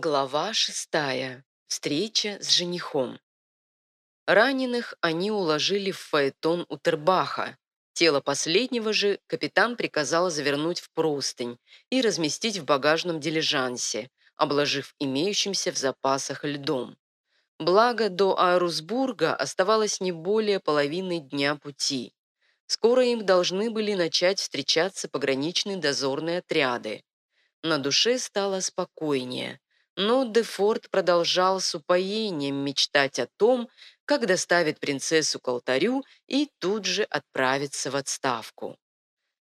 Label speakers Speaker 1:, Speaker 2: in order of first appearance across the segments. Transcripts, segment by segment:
Speaker 1: Глава шестая. Встреча с женихом. Раненых они уложили в фаэтон Утербаха. Тело последнего же капитан приказал завернуть в простынь и разместить в багажном дилижансе, обложив имеющимся в запасах льдом. Благо, до Аэрусбурга оставалось не более половины дня пути. Скоро им должны были начать встречаться пограничные дозорные отряды. На душе стало спокойнее – но Дефорт продолжал с упоением мечтать о том, как доставит принцессу к алтарю и тут же отправиться в отставку.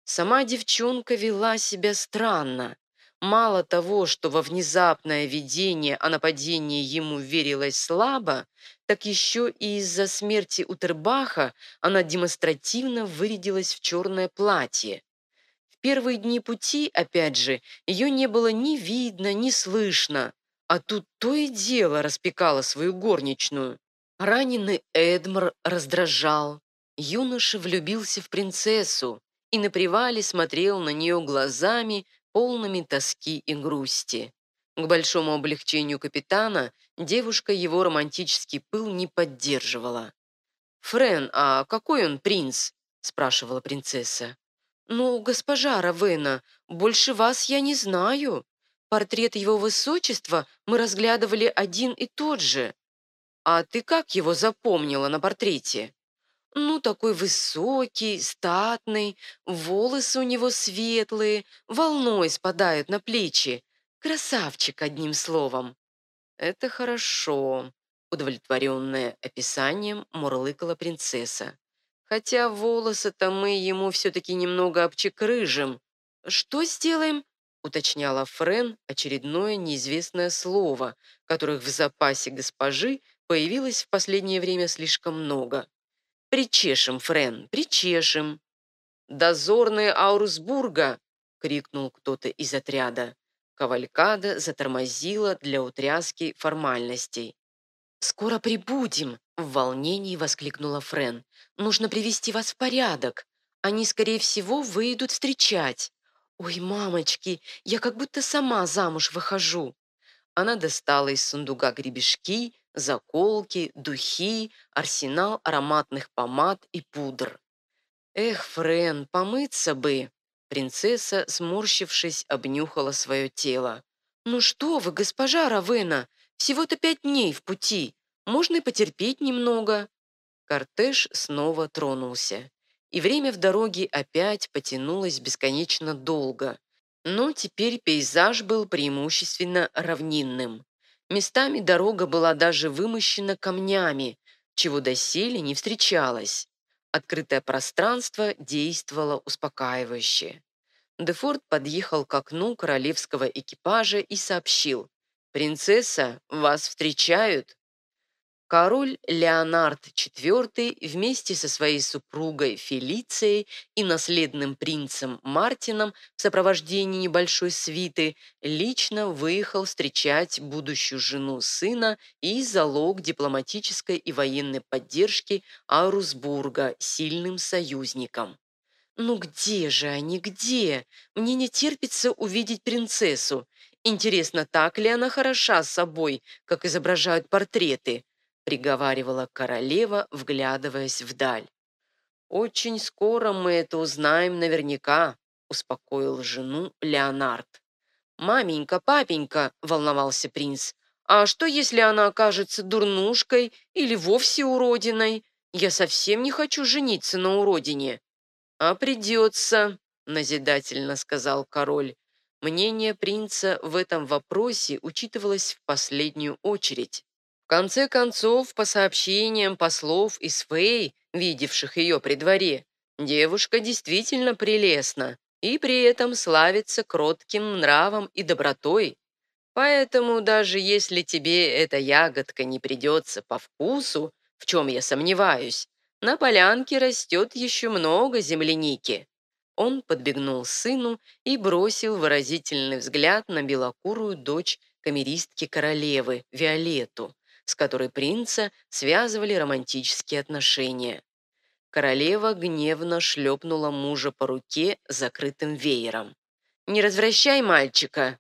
Speaker 1: Сама девчонка вела себя странно. Мало того, что во внезапное видение о нападении ему верилось слабо, так еще и из-за смерти Утербаха она демонстративно вырядилась в черное платье. В первые дни пути, опять же, ее не было ни видно, ни слышно. А тут то и дело распекала свою горничную. Раненый Эдмар раздражал. Юноша влюбился в принцессу и на привале смотрел на нее глазами, полными тоски и грусти. К большому облегчению капитана девушка его романтический пыл не поддерживала. «Френ, а какой он принц?» – спрашивала принцесса. «Ну, госпожа Равена, больше вас я не знаю», Портрет его высочества мы разглядывали один и тот же. А ты как его запомнила на портрете? Ну, такой высокий, статный, волосы у него светлые, волной спадают на плечи. Красавчик, одним словом. Это хорошо, удовлетворенная описанием мурлыкала принцесса. Хотя волосы-то мы ему все-таки немного обчекрыжим. Что сделаем? Уточняла Френ очередное неизвестное слово, которых в запасе госпожи появилось в последнее время слишком много. «Причешем, Френ, причешем!» «Дозорные Аурусбурга!» — крикнул кто-то из отряда. Кавалькада затормозила для утряски формальностей. «Скоро прибудем!» — в волнении воскликнула Френ. «Нужно привести вас в порядок. Они, скорее всего, выйдут встречать». «Ой, мамочки, я как будто сама замуж выхожу». Она достала из сундука гребешки, заколки, духи, арсенал ароматных помад и пудр. «Эх, Френ, помыться бы!» Принцесса, сморщившись, обнюхала свое тело. «Ну что вы, госпожа Равена, всего-то пять дней в пути. Можно и потерпеть немного». Кортеж снова тронулся и время в дороге опять потянулось бесконечно долго. Но теперь пейзаж был преимущественно равнинным. Местами дорога была даже вымощена камнями, чего доселе не встречалось. Открытое пространство действовало успокаивающе. Дефорт подъехал к окну королевского экипажа и сообщил. «Принцесса, вас встречают!» Король Леонард IV вместе со своей супругой Фелицией и наследным принцем Мартином в сопровождении небольшой свиты лично выехал встречать будущую жену сына и залог дипломатической и военной поддержки Арусбурга сильным союзником. «Ну где же они, где? Мне не терпится увидеть принцессу. Интересно, так ли она хороша собой, как изображают портреты?» Приговаривала королева, вглядываясь вдаль. «Очень скоро мы это узнаем наверняка», успокоил жену Леонард. «Маменька, папенька», — волновался принц, «а что, если она окажется дурнушкой или вовсе уродиной? Я совсем не хочу жениться на уродине». «А придется», — назидательно сказал король. Мнение принца в этом вопросе учитывалось в последнюю очередь. Конце концов, по сообщениям послов из Фэй, видевших ее при дворе, девушка действительно прелестна и при этом славится кротким нравом и добротой. Поэтому даже если тебе эта ягодка не придется по вкусу, в чем я сомневаюсь, на полянке растет еще много земляники. Он подбегнул сыну и бросил выразительный взгляд на белокурую дочь камеристки королевы, Виолетту, с которой принца связывали романтические отношения. Королева гневно шлепнула мужа по руке закрытым веером. «Не развращай мальчика!»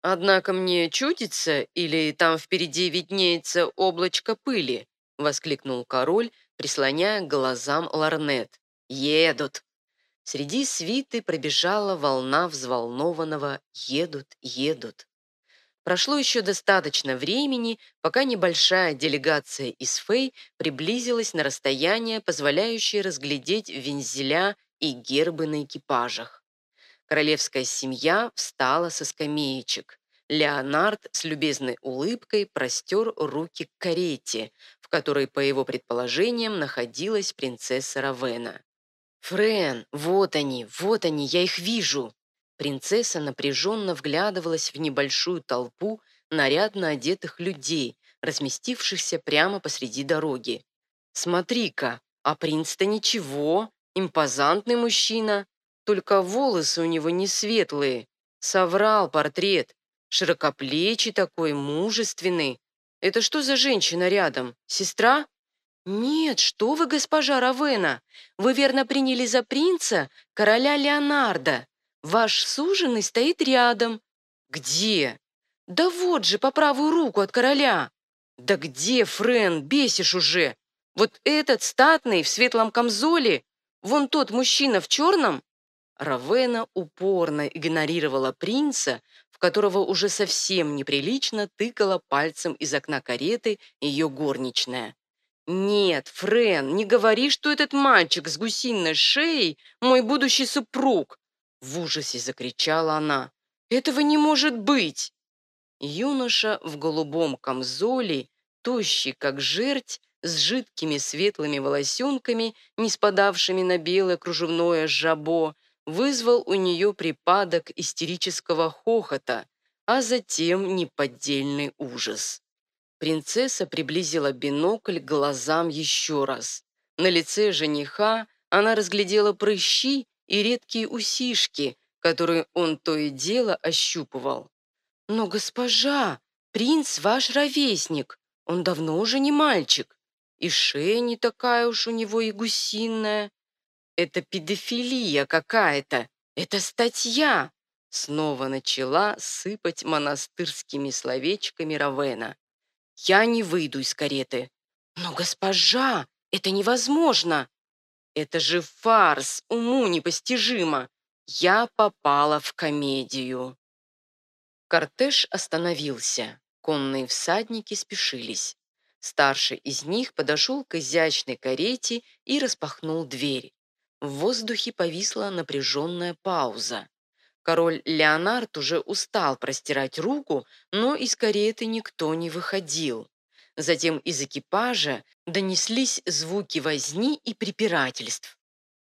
Speaker 1: «Однако мне чудится, или там впереди виднеется облачко пыли?» — воскликнул король, прислоняя к глазам ларнет. «Едут!» Среди свиты пробежала волна взволнованного «едут, едут». Прошло еще достаточно времени, пока небольшая делегация из Фэй приблизилась на расстояние, позволяющее разглядеть вензеля и гербы на экипажах. Королевская семья встала со скамеечек. Леонард с любезной улыбкой простер руки к карете, в которой, по его предположениям, находилась принцесса Равена. «Френ, вот они, вот они, я их вижу!» Принцесса напряженно вглядывалась в небольшую толпу нарядно одетых людей, разместившихся прямо посреди дороги. «Смотри-ка, а принц-то ничего, импозантный мужчина, только волосы у него не светлые. Соврал портрет, широкоплечий такой, мужественный. Это что за женщина рядом, сестра?» «Нет, что вы, госпожа Равена, вы верно приняли за принца короля Леонардо. Ваш суженый стоит рядом. Где? Да вот же, по правую руку от короля. Да где, Френ, бесишь уже? Вот этот статный в светлом камзоле, вон тот мужчина в черном. Равена упорно игнорировала принца, в которого уже совсем неприлично тыкала пальцем из окна кареты ее горничная. «Нет, Френ, не говори, что этот мальчик с гусиной шеей мой будущий супруг. В ужасе закричала она. «Этого не может быть!» Юноша в голубом камзоле, тощий как жерть, с жидкими светлыми волосенками, не спадавшими на белое кружевное жабо, вызвал у нее припадок истерического хохота, а затем неподдельный ужас. Принцесса приблизила бинокль к глазам еще раз. На лице жениха она разглядела прыщи и редкие усишки, которые он то и дело ощупывал. «Но, госпожа, принц ваш ровесник, он давно уже не мальчик, и шея не такая уж у него и гусиная. Это педофилия какая-то, это статья!» Снова начала сыпать монастырскими словечками Равена. «Я не выйду из кареты». «Но, госпожа, это невозможно!» Это же фарс, уму непостижимо. Я попала в комедию. Кортеж остановился. Конные всадники спешились. Старший из них подошел к изящной карете и распахнул дверь. В воздухе повисла напряженная пауза. Король Леонард уже устал простирать руку, но из кареты никто не выходил. Затем из экипажа донеслись звуки возни и препирательств.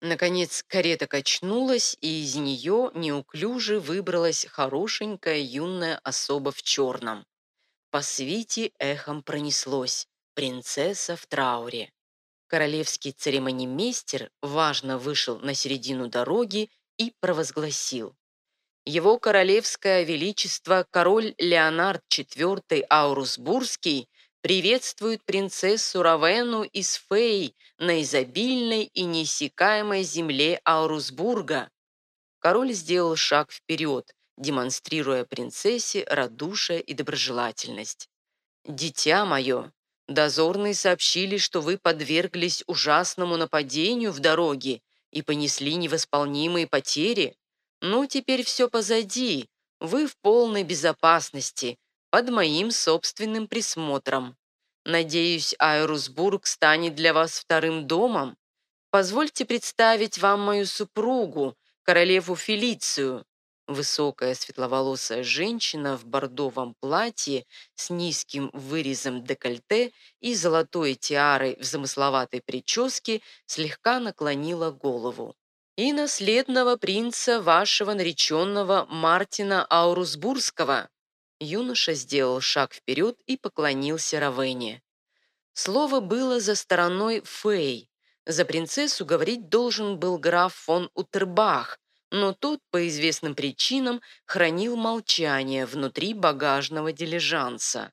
Speaker 1: Наконец карета качнулась, и из нее неуклюже выбралась хорошенькая юная особа в черном. По свите эхом пронеслось «Принцесса в трауре». Королевский церемонимейстер важно вышел на середину дороги и провозгласил. Его королевское величество король Леонард IV Аурусбургский приветствует принцессу Равену из Фей на изобильной и неиссякаемой земле Аурусбурга. Король сделал шаг вперед, демонстрируя принцессе радушие и доброжелательность. «Дитя мое, дозорные сообщили, что вы подверглись ужасному нападению в дороге и понесли невосполнимые потери. Ну, теперь все позади, вы в полной безопасности, под моим собственным присмотром. Надеюсь, Айрусбург станет для вас вторым домом. Позвольте представить вам мою супругу, королеву Фелицию. Высокая светловолосая женщина в бордовом платье с низким вырезом декольте и золотой тиарой в замысловатой прическе слегка наклонила голову. «И наследного принца вашего нареченного Мартина Аурусбургского», Юноша сделал шаг вперед и поклонился Равене. Слово было за стороной Фэй. За принцессу говорить должен был граф фон Утербах, но тот по известным причинам хранил молчание внутри багажного дилижанса.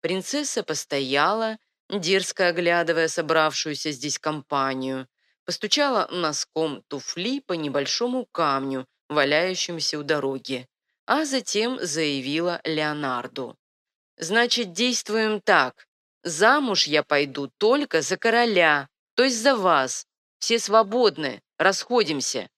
Speaker 1: Принцесса постояла, дерзко оглядывая собравшуюся здесь компанию, постучала носком туфли по небольшому камню, валяющемуся у дороги. А затем заявила Леонарду. «Значит, действуем так. Замуж я пойду только за короля, то есть за вас. Все свободны, расходимся.